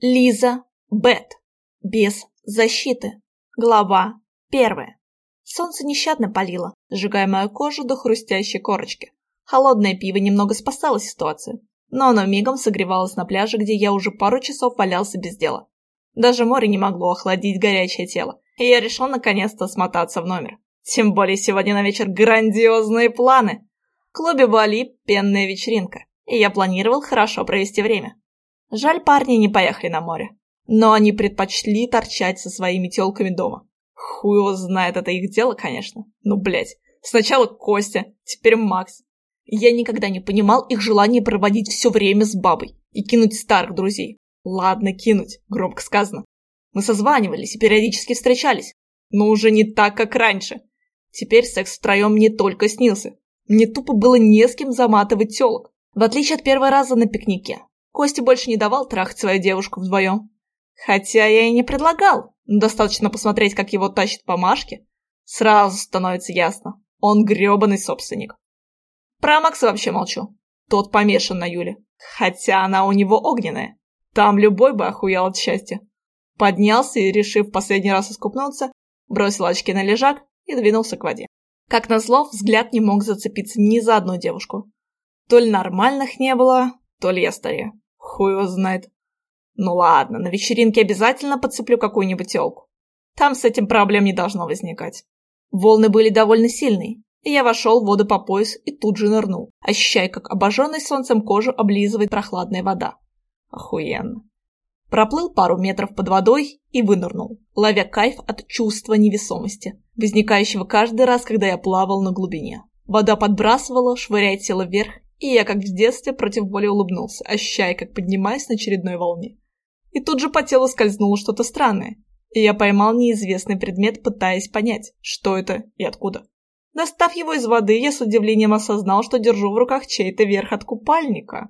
Лиза Бет. Без защиты. Глава первая. Солнце нещадно палило, сжигая мою кожу до хрустящей корочки. Холодное пиво немного спасало ситуацию, но оно мигом согревалось на пляже, где я уже пару часов валялся без дела. Даже море не могло охладить горячее тело, и я решил наконец-то смотаться в номер. Тем более сегодня на вечер грандиозные планы. В клубе Бали пенная вечеринка, и я планировал хорошо провести время. Жаль, парни не поехали на море. Но они предпочли торчать со своими телками дома. Хуй его знает, это их дело, конечно. Ну, блядь. Сначала Костя, теперь Макс. Я никогда не понимал их желание проводить все время с бабой и кинуть старых друзей. Ладно, кинуть, громко сказано. Мы созванивались и периодически встречались, но уже не так, как раньше. Теперь секс втроем не только снился. Мне тупо было не с кем заматывать телок. В отличие от первого раза на пикнике, Костя больше не давал трахать свою девушку вдвоем. Хотя я и не предлагал, достаточно посмотреть, как его тащит по Машке. Сразу становится ясно, он грёбаный собственник. Про Макса вообще молчу. Тот помешан на Юле. Хотя она у него огненная. Там любой бы охуел от счастья. Поднялся и, решив последний раз искупнуться, бросил очки на лежак и двинулся к воде. Как назло, взгляд не мог зацепиться ни за одну девушку. То ли нормальных не было, то ли я старею. Хуй его знает. Ну ладно, на вечеринке обязательно подцеплю какую-нибудь телку. Там с этим проблем не должно возникать. Волны были довольно сильные, и я вошел в воду по пояс и тут же нырнул, ощущая, как обожженной солнцем кожу облизывает прохладная вода. Охуенно. Проплыл пару метров под водой и вынырнул, ловя кайф от чувства невесомости, возникающего каждый раз, когда я плавал на глубине. Вода подбрасывала, швыряя тело вверх и я, как в детстве, против воли улыбнулся, ощущая, как поднимаюсь на очередной волне. И тут же по телу скользнуло что-то странное, и я поймал неизвестный предмет, пытаясь понять, что это и откуда. Достав его из воды, я с удивлением осознал, что держу в руках чей-то верх от купальника.